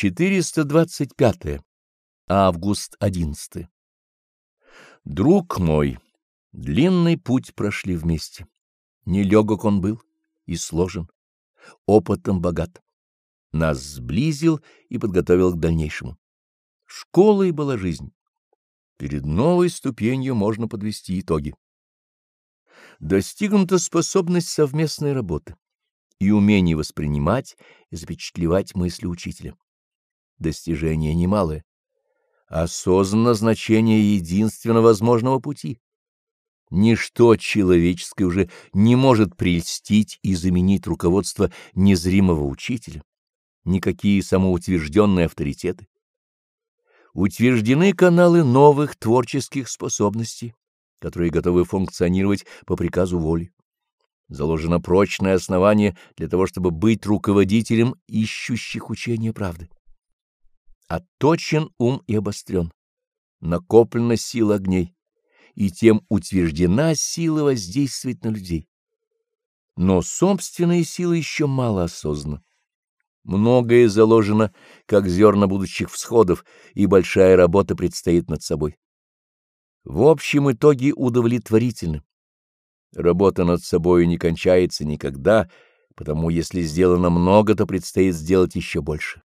425. Август 11. Друг мой, длинный путь прошли вместе. Нелегок он был и сложен, опытом богат. Нас сблизил и подготовил к дальнейшему. Школой была жизнь. Перед новой ступенью можно подвести итоги. Достигнута способность совместной работы и умение воспринимать и запечатлевать мысли учителя. Достижение немалое. Осознанно значение единственно возможного пути. Ничто человеческое уже не может прельстить и заменить руководство незримого учителя, никакие самоутвержденные авторитеты. Утверждены каналы новых творческих способностей, которые готовы функционировать по приказу воли заложено прочное основание для того, чтобы быть руководителем ищущих учения правды. Отточен ум и обострен, накоплена сила огней, и тем утверждена сила воздействовать на людей. Но собственная сила еще мало осознана. Многое заложено, как зерна будущих всходов, и большая работа предстоит над собой. В общем итоге удовлетворительны. Работа над собою не кончается никогда, потому если сделано много, то предстоит сделать еще больше.